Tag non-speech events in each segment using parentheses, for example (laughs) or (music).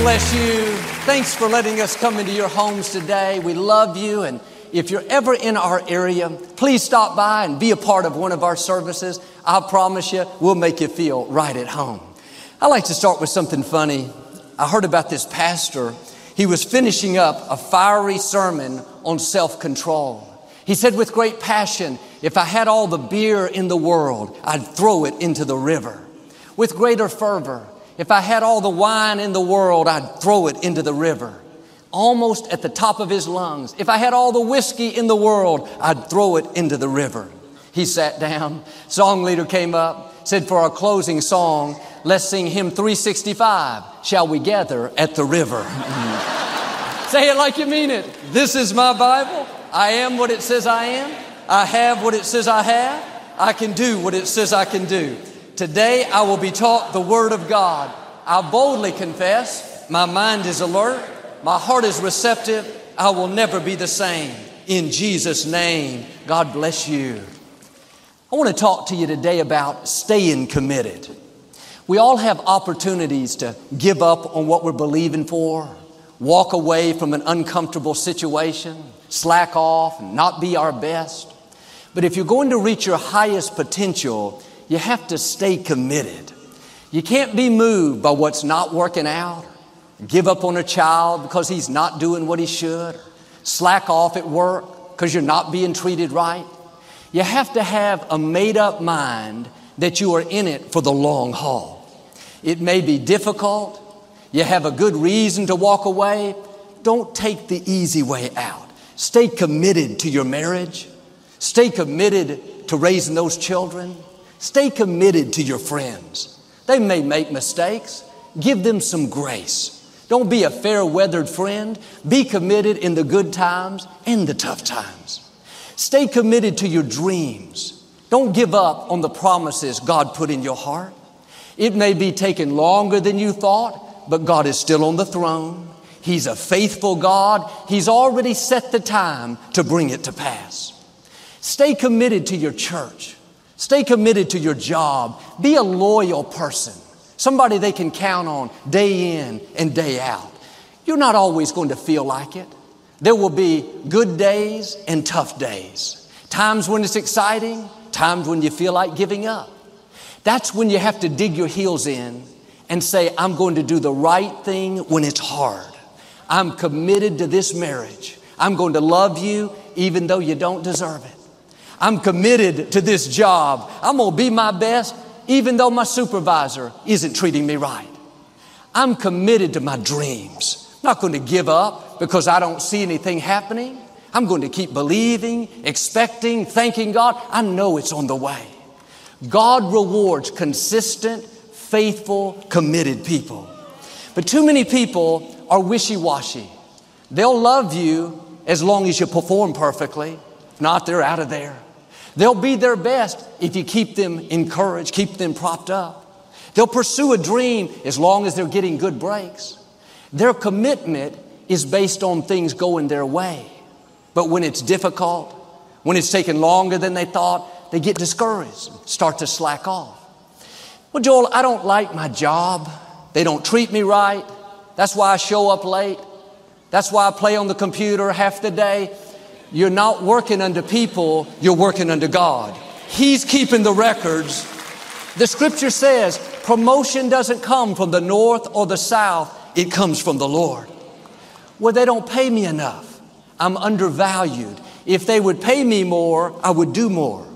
bless you. Thanks for letting us come into your homes today. We love you. And if you're ever in our area, please stop by and be a part of one of our services. I promise you, we'll make you feel right at home. I like to start with something funny. I heard about this pastor. He was finishing up a fiery sermon on self control. He said with great passion, if I had all the beer in the world, I'd throw it into the river. With greater fervor, if I had all the wine in the world, I'd throw it into the river. Almost at the top of his lungs. If I had all the whiskey in the world, I'd throw it into the river. He sat down. Song leader came up, said, For our closing song, let's sing hymn 365. Shall we gather at the river? (laughs) Say it like you mean it. This is my Bible. I am what it says I am. I have what it says I have. I can do what it says I can do. Today I will be taught the Word of God. I boldly confess, my mind is alert, my heart is receptive, I will never be the same. In Jesus' name, God bless you. I want to talk to you today about staying committed. We all have opportunities to give up on what we're believing for, walk away from an uncomfortable situation, slack off, and not be our best. But if you're going to reach your highest potential, you have to stay committed. You can't be moved by what's not working out, give up on a child because he's not doing what he should, slack off at work because you're not being treated right. You have to have a made up mind that you are in it for the long haul. It may be difficult. You have a good reason to walk away. Don't take the easy way out. Stay committed to your marriage. Stay committed to raising those children. Stay committed to your friends. They may make mistakes. Give them some grace. Don't be a fair weathered friend. Be committed in the good times and the tough times. Stay committed to your dreams. Don't give up on the promises God put in your heart. It may be taking longer than you thought, but God is still on the throne. He's a faithful God. He's already set the time to bring it to pass. Stay committed to your church. Stay committed to your job. Be a loyal person, somebody they can count on day in and day out. You're not always going to feel like it. There will be good days and tough days. Times when it's exciting, times when you feel like giving up. That's when you have to dig your heels in and say, I'm going to do the right thing when it's hard. I'm committed to this marriage. I'm going to love you even though you don't deserve it. I'm committed to this job. I'm going to be my best even though my supervisor isn't treating me right. I'm committed to my dreams. I'm not going to give up because I don't see anything happening. I'm going to keep believing, expecting, thanking God. I know it's on the way. God rewards consistent, faithful, committed people. But too many people are wishy washy. They'll love you as long as you perform perfectly. If not, they're out of there. They'll be their best if you keep them encouraged, keep them propped up. They'll pursue a dream as long as they're getting good breaks. Their commitment is based on things going their way. But when it's difficult, when it's taking longer than they thought, they get discouraged, start to slack off. Well, Joel, I don't like my job. They don't treat me right. That's why I show up late. That's why I play on the computer half the day. You're not working under people, you're working under God. He's keeping the records. The scripture says promotion doesn't come from the north or the south, it comes from the Lord. Well, they don't pay me enough. I'm undervalued. If they would pay me more, I would do more.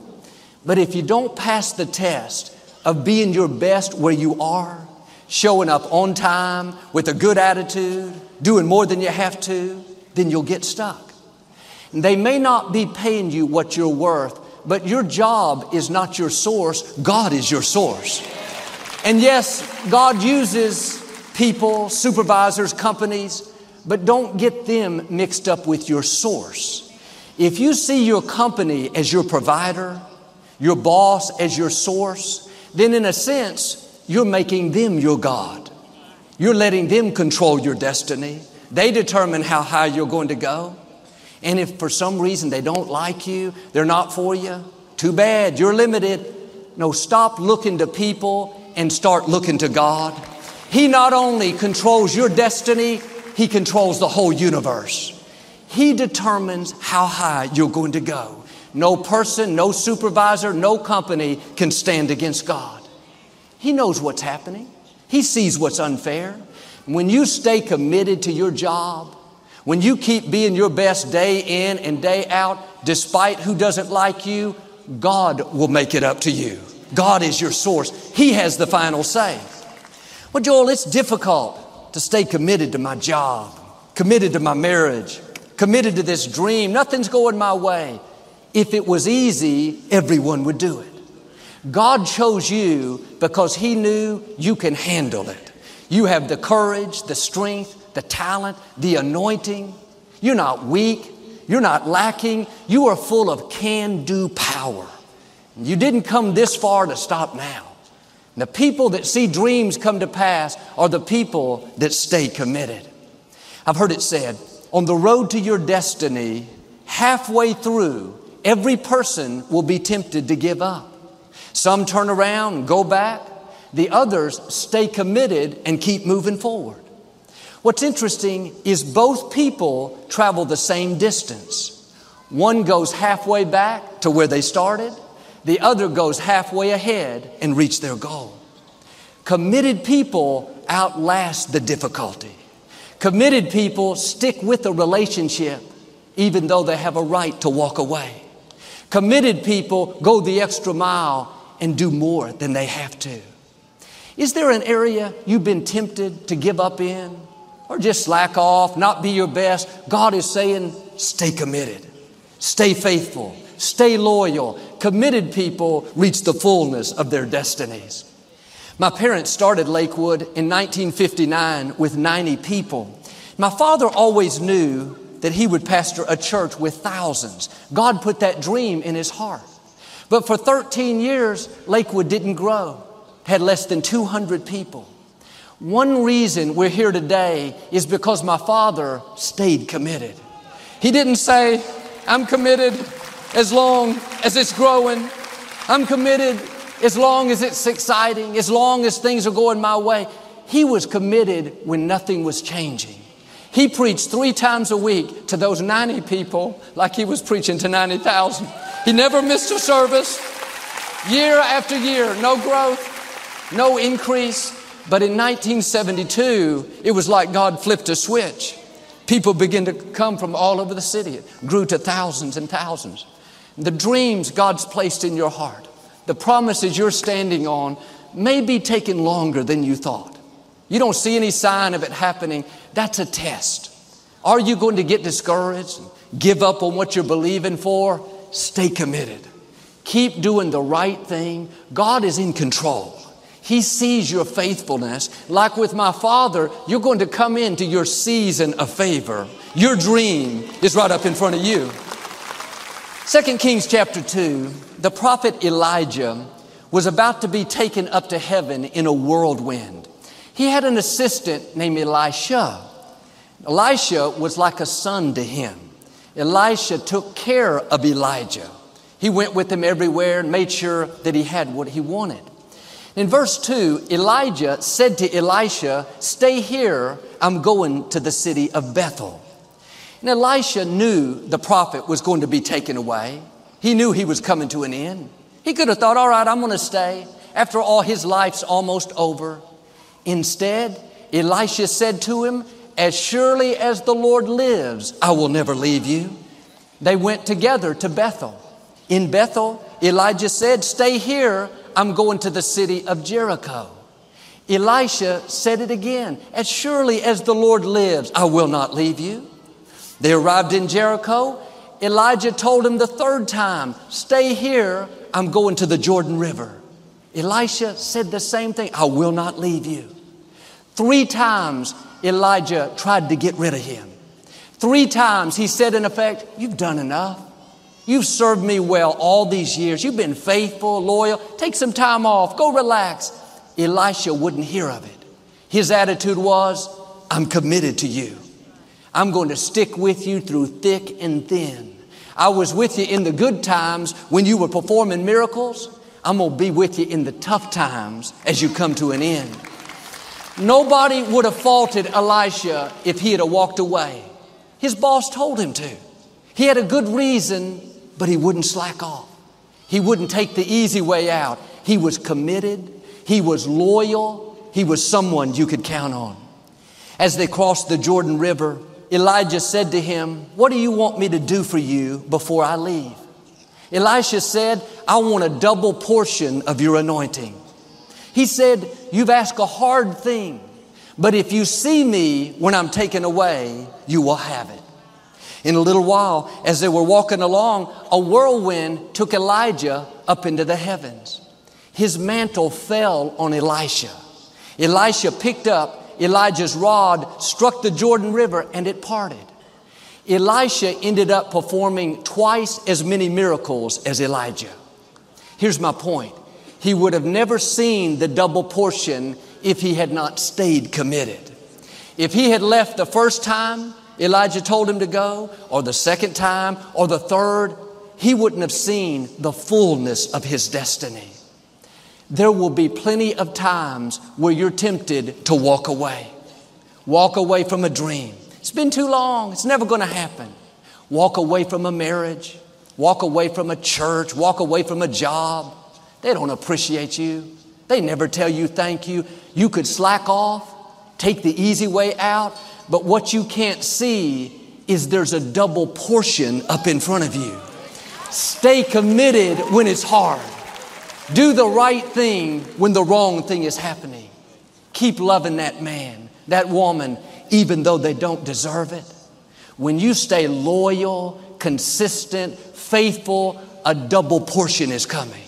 But if you don't pass the test of being your best where you are, showing up on time with a good attitude, doing more than you have to, then you'll get stuck. They may not be paying you what you're worth, but your job is not your source. God is your source. And yes, God uses people, supervisors, companies, but don't get them mixed up with your source. If you see your company as your provider, your boss as your source, then in a sense, you're making them your God. You're letting them control your destiny. They determine how high you're going to go. And if for some reason they don't like you, they're not for you, too bad, you're limited. No, stop looking to people and start looking to God. He not only controls your destiny, He controls the whole universe. He determines how high you're going to go. No person, no supervisor, no company can stand against God. He knows what's happening. He sees what's unfair. When you stay committed to your job, when you keep being your best day in and day out, despite who doesn't like you, God will make it up to you. God is your source. He has the final say. Well, Joel, it's difficult to stay committed to my job, committed to my marriage, committed to this dream. Nothing's going my way. If it was easy, everyone would do it. God chose you because He knew you can handle it. You have the courage, the strength, the talent, the anointing. You're not weak. You're not lacking. You are full of can do power. You didn't come this far to stop now. The people that see dreams come to pass are the people that stay committed. I've heard it said, on the road to your destiny, halfway through, Every person will be tempted to give up. Some turn around and go back. The others stay committed and keep moving forward. What's interesting is both people travel the same distance. One goes halfway back to where they started. The other goes halfway ahead and reach their goal. Committed people outlast the difficulty. Committed people stick with a relationship even though they have a right to walk away. Committed people go the extra mile and do more than they have to. Is there an area you've been tempted to give up in or just slack off, not be your best? God is saying, stay committed, stay faithful, stay loyal. Committed people reach the fullness of their destinies. My parents started Lakewood in 1959 with 90 people. My father always knew that he would pastor a church with thousands. God put that dream in his heart. But for 13 years, Lakewood didn't grow, had less than 200 people. One reason we're here today is because my father stayed committed. He didn't say, I'm committed as long as it's growing. I'm committed as long as it's exciting, as long as things are going my way. He was committed when nothing was changing. He preached three times a week to those 90 people like he was preaching to 90,000. He never missed a service. Year after year, no growth, no increase. But in 1972, it was like God flipped a switch. People began to come from all over the city. It grew to thousands and thousands. The dreams God's placed in your heart, the promises you're standing on, may be taking longer than you thought. You don't see any sign of it happening. That's a test. Are you going to get discouraged? And give up on what you're believing for? Stay committed. Keep doing the right thing. God is in control. He sees your faithfulness. Like with my father, you're going to come into your season of favor. Your dream is right up in front of you. Second Kings chapter 2, the prophet Elijah was about to be taken up to heaven in a whirlwind. He had an assistant named Elisha. Elisha was like a son to him. Elisha took care of Elijah. He went with him everywhere and made sure that he had what he wanted. In verse 2, Elijah said to Elisha, Stay here, I'm going to the city of Bethel. And Elisha knew the prophet was going to be taken away. He knew he was coming to an end. He could have thought, All right, I'm going to stay. After all, his life's almost over. Instead, Elisha said to him, As surely as the Lord lives, I will never leave you. They went together to Bethel. In Bethel, Elijah said, Stay here, I'm going to the city of Jericho. Elisha said it again, As surely as the Lord lives, I will not leave you. They arrived in Jericho. Elijah told him the third time, Stay here, I'm going to the Jordan River. Elisha said the same thing I will not leave you. Three times Elijah tried to get rid of him. Three times he said, in effect, You've done enough. You've served me well all these years. You've been faithful, loyal. Take some time off. Go relax. Elisha wouldn't hear of it. His attitude was, I'm committed to you. I'm going to stick with you through thick and thin. I was with you in the good times when you were performing miracles. I'm going to be with you in the tough times as you come to an end. Nobody would have faulted Elisha if he had walked away. His boss told him to. He had a good reason, but he wouldn't slack off. He wouldn't take the easy way out. He was committed. He was loyal. He was someone you could count on. As they crossed the Jordan River, Elijah said to him, What do you want me to do for you before I leave? Elisha said, I want a double portion of your anointing. He said, You've asked a hard thing, but if you see me when I'm taken away, you will have it. In a little while, as they were walking along, a whirlwind took Elijah up into the heavens. His mantle fell on Elisha. Elisha picked up Elijah's rod, struck the Jordan River, and it parted. Elisha ended up performing twice as many miracles as Elijah. Here's my point. He would have never seen the double portion if he had not stayed committed. If he had left the first time Elijah told him to go, or the second time, or the third, he wouldn't have seen the fullness of his destiny. There will be plenty of times where you're tempted to walk away. Walk away from a dream. It's been too long. It's never going to happen. Walk away from a marriage. Walk away from a church. Walk away from a job. They don't appreciate you. They never tell you thank you. You could slack off, take the easy way out, but what you can't see is there's a double portion up in front of you. Stay committed when it's hard. Do the right thing when the wrong thing is happening. Keep loving that man, that woman, even though they don't deserve it. When you stay loyal, consistent, faithful, a double portion is coming.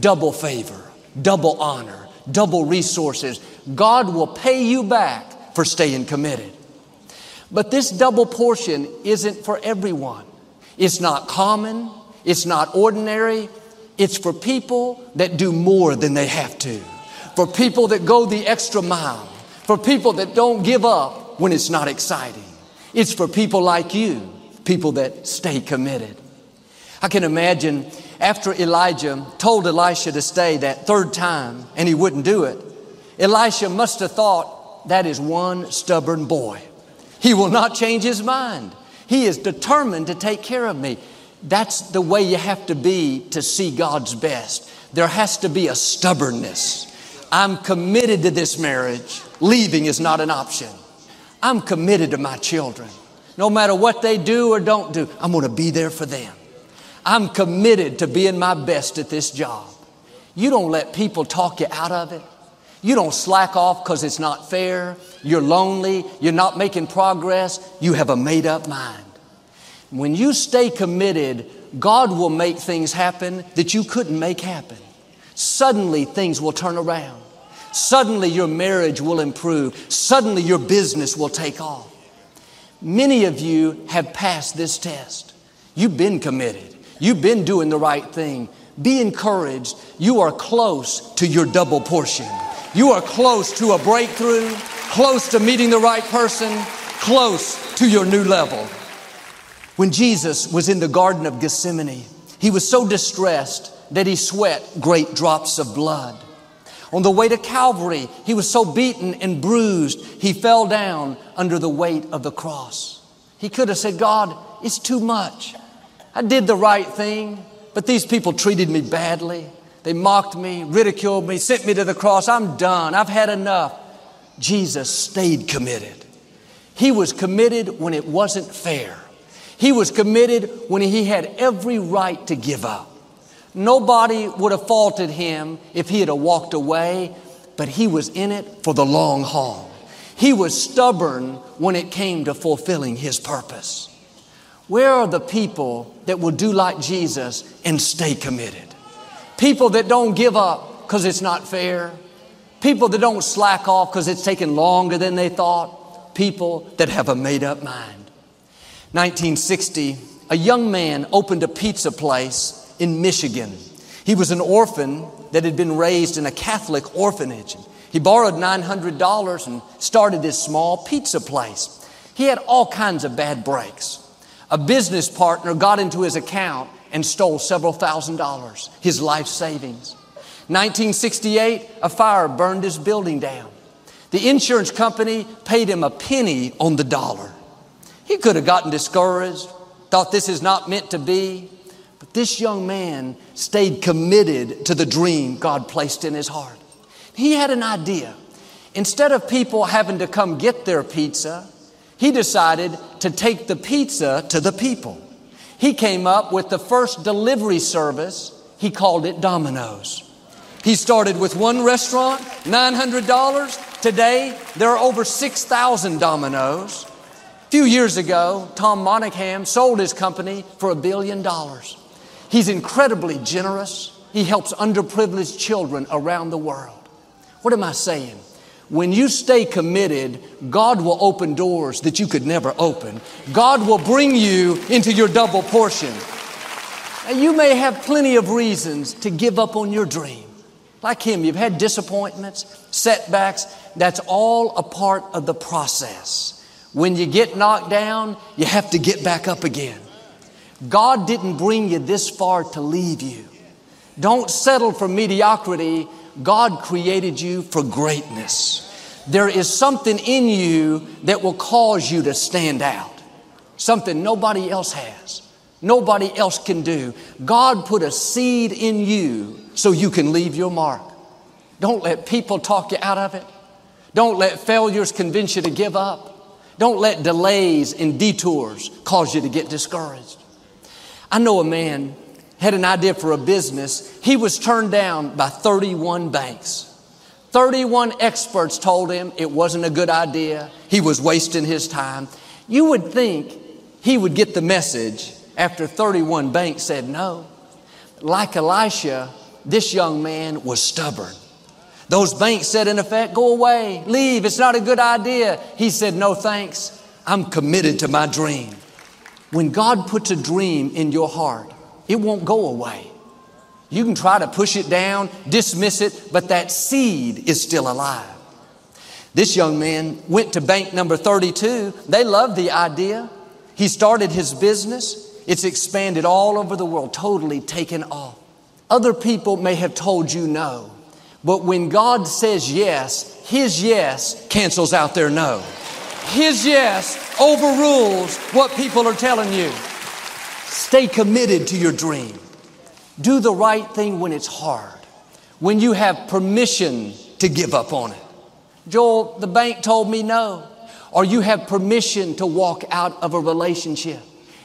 Double favor, double honor, double resources. God will pay you back for staying committed. But this double portion isn't for everyone. It's not common. It's not ordinary. It's for people that do more than they have to. For people that go the extra mile. For people that don't give up when it's not exciting. It's for people like you, people that stay committed. I can imagine after Elijah told Elisha to stay that third time and he wouldn't do it, Elisha must have thought, that is one stubborn boy. He will not change his mind. He is determined to take care of me. That's the way you have to be to see God's best. There has to be a stubbornness. I'm committed to this marriage. Leaving is not an option. I'm committed to my children. No matter what they do or don't do, I'm going to be there for them. I'm committed to being my best at this job. You don't let people talk you out of it. You don't slack off because it's not fair. You're lonely. You're not making progress. You have a made up mind. When you stay committed, God will make things happen that you couldn't make happen. Suddenly, things will turn around. Suddenly your marriage will improve. Suddenly your business will take off. Many of you have passed this test. You've been committed. You've been doing the right thing. Be encouraged. You are close to your double portion. You are close to a breakthrough, close to meeting the right person, close to your new level. When Jesus was in the Garden of Gethsemane, he was so distressed that he sweat great drops of blood. On the way to Calvary, he was so beaten and bruised, he fell down under the weight of the cross. He could have said, God, it's too much. I did the right thing, but these people treated me badly. They mocked me, ridiculed me, sent me to the cross. I'm done. I've had enough. Jesus stayed committed. He was committed when it wasn't fair. He was committed when he had every right to give up. Nobody would have faulted him if he had walked away, but he was in it for the long haul. He was stubborn when it came to fulfilling his purpose. Where are the people that will do like Jesus and stay committed? People that don't give up because it's not fair. People that don't slack off because it's taken longer than they thought. People that have a made up mind. 1960, a young man opened a pizza place in Michigan. He was an orphan that had been raised in a Catholic orphanage. He borrowed $900 and started this small pizza place. He had all kinds of bad breaks. A business partner got into his account and stole several thousand dollars, his life savings. 1968, a fire burned his building down. The insurance company paid him a penny on the dollar. He could have gotten discouraged, thought this is not meant to be. But this young man stayed committed to the dream God placed in his heart. He had an idea. Instead of people having to come get their pizza, he decided to take the pizza to the people. He came up with the first delivery service. He called it Domino's. He started with one restaurant, $900. Today, there are over 6,000 Domino's. A few years ago, Tom Monaghan sold his company for a billion dollars. He's incredibly generous. He helps underprivileged children around the world. What am I saying? When you stay committed, God will open doors that you could never open. God will bring you into your double portion. And you may have plenty of reasons to give up on your dream. Like him, you've had disappointments, setbacks. That's all a part of the process. When you get knocked down, you have to get back up again. God didn't bring you this far to leave you. Don't settle for mediocrity God created you for greatness. There is something in you that will cause you to stand out. Something nobody else has. Nobody else can do. God put a seed in you so you can leave your mark. Don't let people talk you out of it. Don't let failures convince you to give up. Don't let delays and detours cause you to get discouraged. I know a man had an idea for a business. He was turned down by 31 banks. 31 experts told him it wasn't a good idea. He was wasting his time. You would think he would get the message after 31 banks said no. Like Elisha, this young man was stubborn. Those banks said, in effect, go away, leave, it's not a good idea. He said, no thanks, I'm committed to my dream. When God puts a dream in your heart, it won't go away. You can try to push it down, dismiss it, but that seed is still alive. This young man went to bank number 32. They loved the idea. He started his business. It's expanded all over the world, totally taken off. Other people may have told you no, but when God says yes, His yes cancels out their no. His yes overrules what people are telling you. Stay committed to your dream. Do the right thing when it's hard, when you have permission to give up on it. Joel, the bank told me no. Or you have permission to walk out of a relationship.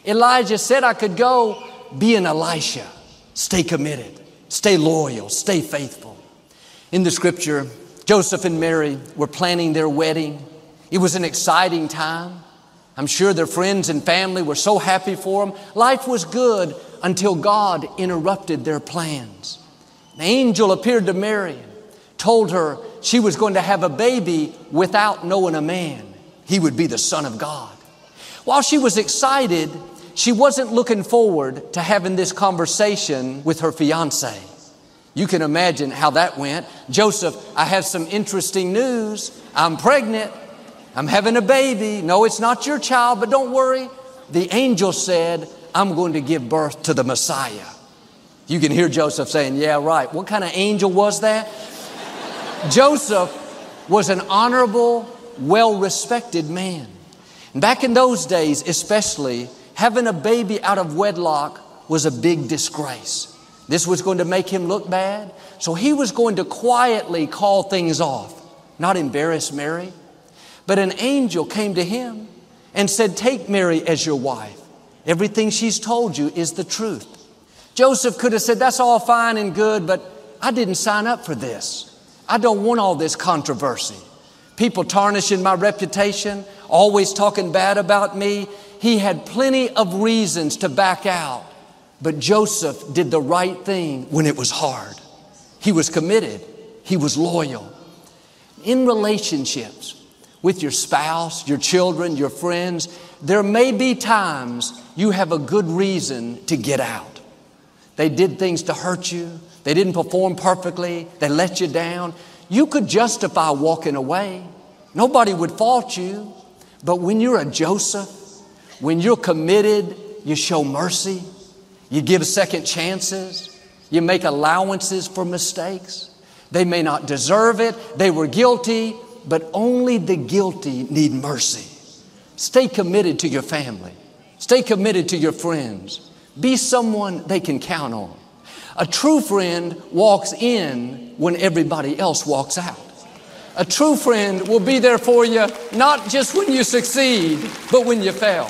Elijah said I could go. Be an Elisha. Stay committed. Stay loyal. Stay faithful. In the scripture, Joseph and Mary were planning their wedding. It was an exciting time. I'm sure their friends and family were so happy for them. Life was good until God interrupted their plans. An angel appeared to Mary, told her she was going to have a baby without knowing a man. He would be the Son of God. While she was excited, she wasn't looking forward to having this conversation with her fiance. You can imagine how that went. Joseph, I have some interesting news. I'm pregnant. I'm having a baby. No, it's not your child, but don't worry. The angel said, I'm going to give birth to the Messiah. You can hear Joseph saying, Yeah, right. What kind of angel was that? (laughs) Joseph was an honorable, well respected man. And back in those days, especially, having a baby out of wedlock was a big disgrace. This was going to make him look bad. So he was going to quietly call things off, not embarrass Mary. But an angel came to him and said, Take Mary as your wife. Everything she's told you is the truth. Joseph could have said, That's all fine and good, but I didn't sign up for this. I don't want all this controversy. People tarnishing my reputation, always talking bad about me. He had plenty of reasons to back out, but Joseph did the right thing when it was hard. He was committed, he was loyal. In relationships, with your spouse, your children, your friends, there may be times you have a good reason to get out. They did things to hurt you. They didn't perform perfectly. They let you down. You could justify walking away. Nobody would fault you. But when you're a Joseph, when you're committed, you show mercy. You give second chances. You make allowances for mistakes. They may not deserve it. They were guilty but only the guilty need mercy. Stay committed to your family. Stay committed to your friends. Be someone they can count on. A true friend walks in when everybody else walks out. A true friend will be there for you, not just when you succeed, but when you fail.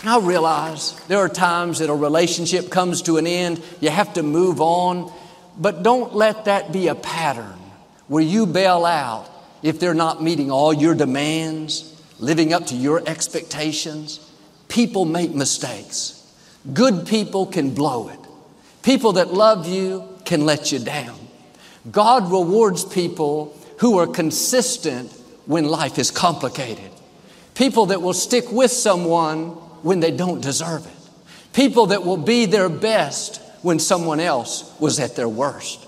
And I realize there are times that a relationship comes to an end, you have to move on, but don't let that be a pattern where you bail out if they're not meeting all your demands, living up to your expectations. People make mistakes. Good people can blow it. People that love you can let you down. God rewards people who are consistent when life is complicated. People that will stick with someone when they don't deserve it. People that will be their best when someone else was at their worst.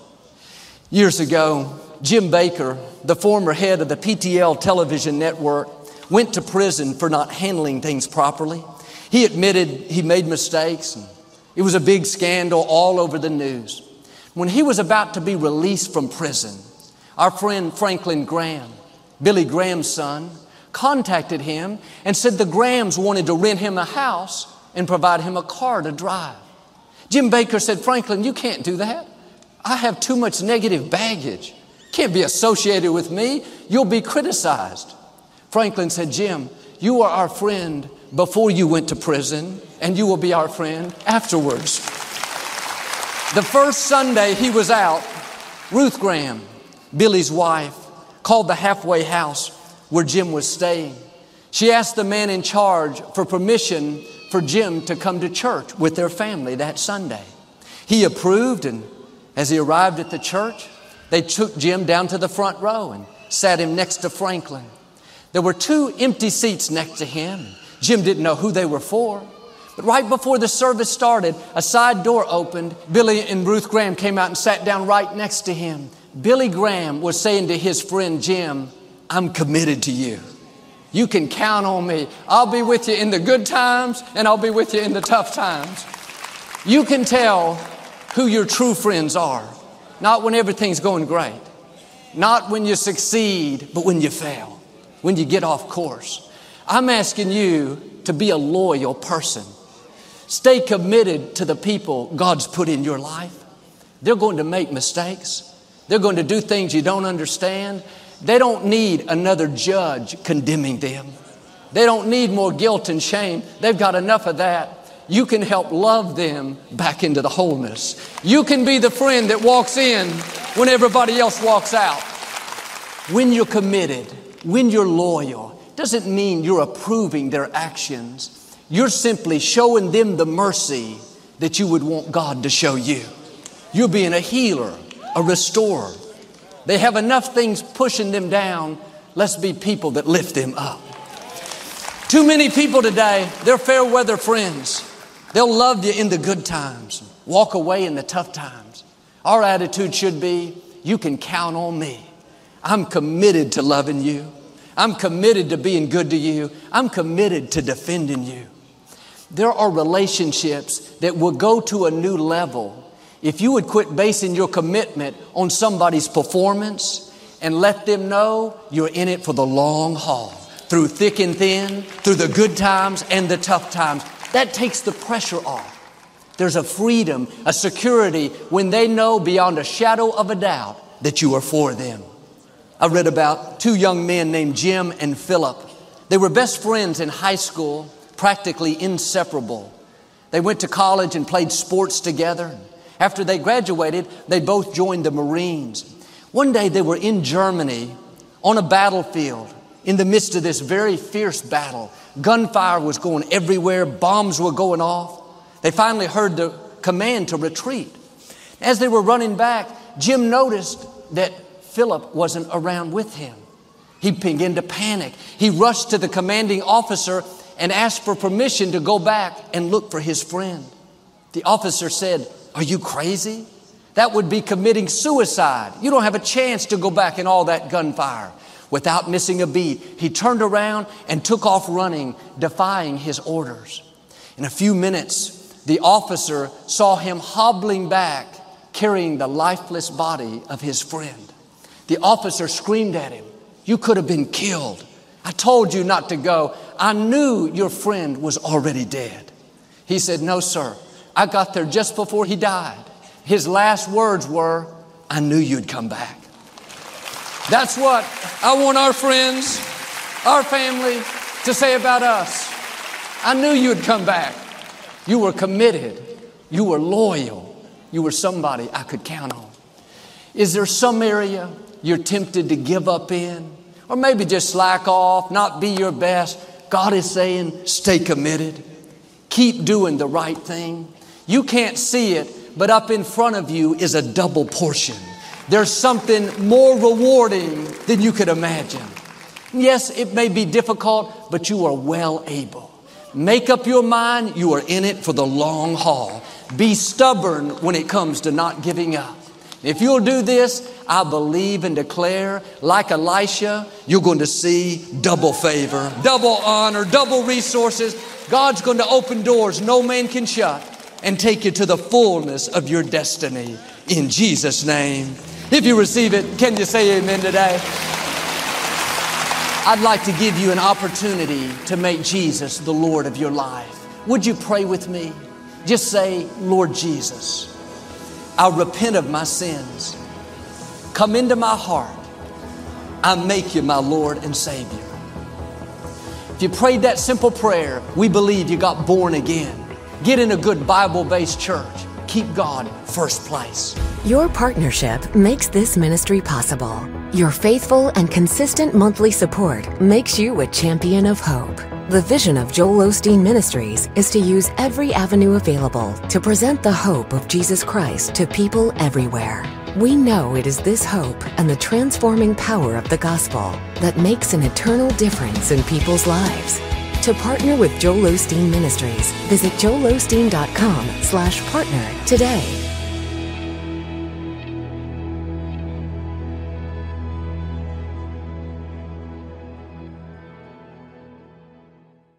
Years ago, Jim Bakker, the former head of the PTL television network, went to prison for not handling things properly. He admitted he made mistakes. And it was a big scandal all over the news. When he was about to be released from prison, our friend Franklin Graham, Billy Graham's son, contacted him and said the Grahams wanted to rent him a house and provide him a car to drive. Jim Bakker said, Franklin, you can't do that. I have too much negative baggage. Can't be associated with me. You'll be criticized. Franklin said, Jim, you were our friend before you went to prison, and you will be our friend afterwards. The first Sunday he was out, Ruth Graham, Billy's wife, called the halfway house where Jim was staying. She asked the man in charge for permission for Jim to come to church with their family that Sunday. He approved, and as he arrived at the church, they took Jim down to the front row and sat him next to Franklin. There were two empty seats next to him. Jim didn't know who they were for. But right before the service started, a side door opened. Billy and Ruth Graham came out and sat down right next to him. Billy Graham was saying to his friend Jim, I'm committed to you. You can count on me. I'll be with you in the good times and I'll be with you in the tough times. You can tell who your true friends are, not when everything's going great, not when you succeed, but when you fail, when you get off course. I'm asking you to be a loyal person. Stay committed to the people God's put in your life. They're going to make mistakes. They're going to do things you don't understand. They don't need another judge condemning them. They don't need more guilt and shame. They've got enough of that. You can help love them back into the wholeness. You can be the friend that walks in when everybody else walks out. When you're committed, when you're loyal, doesn't mean you're approving their actions. You're simply showing them the mercy that you would want God to show you. You're being a healer a restorer. They have enough things pushing them down. Let's be people that lift them up. Too many people today, they're fair weather friends. They'll love you in the good times, walk away in the tough times. Our attitude should be you can count on me. I'm committed to loving you. I'm committed to being good to you. I'm committed to defending you. There are relationships that will go to a new level if you would quit basing your commitment on somebody's performance and let them know you're in it for the long haul, through thick and thin, through the good times and the tough times, that takes the pressure off. There's a freedom, a security when they know beyond a shadow of a doubt that you are for them. I read about two young men named Jim and Philip. They were best friends in high school, practically inseparable. They went to college and played sports together. After they graduated, they both joined the Marines. One day they were in Germany on a battlefield in the midst of this very fierce battle. Gunfire was going everywhere, bombs were going off. They finally heard the command to retreat. As they were running back, Jim noticed that Philip wasn't around with him. He began to panic. He rushed to the commanding officer and asked for permission to go back and look for his friend. The officer said, are you crazy? That would be committing suicide. You don't have a chance to go back in all that gunfire. Without missing a beat, he turned around and took off running, defying his orders. In a few minutes, the officer saw him hobbling back, carrying the lifeless body of his friend. The officer screamed at him, You could have been killed. I told you not to go. I knew your friend was already dead. He said, No, sir. I got there just before he died. His last words were, I knew you'd come back. That's what I want our friends, our family to say about us. I knew you'd come back. You were committed. You were loyal. You were somebody I could count on. Is there some area you're tempted to give up in? Or maybe just slack off, not be your best? God is saying, stay committed. Keep doing the right thing. You can't see it, but up in front of you is a double portion. There's something more rewarding than you could imagine. Yes, it may be difficult, but you are well able. Make up your mind, you are in it for the long haul. Be stubborn when it comes to not giving up. If you'll do this, I believe and declare, like Elisha, you're going to see double favor, double honor, double resources. God's going to open doors no man can shut and take you to the fullness of your destiny in Jesus' name. If you receive it, can you say amen today? I'd like to give you an opportunity to make Jesus the Lord of your life. Would you pray with me? Just say, Lord Jesus, I repent of my sins. Come into my heart. I make you my Lord and Savior. If you prayed that simple prayer, we believe you got born again. Get in a good Bible based church. Keep God first place. Your partnership makes this ministry possible. Your faithful and consistent monthly support makes you a champion of hope. The vision of Joel Osteen Ministries is to use every avenue available to present the hope of Jesus Christ to people everywhere. We know it is this hope and the transforming power of the gospel that makes an eternal difference in people's lives. To partner with Joel Osteen Ministries, visit joelosteen.com slash partner today.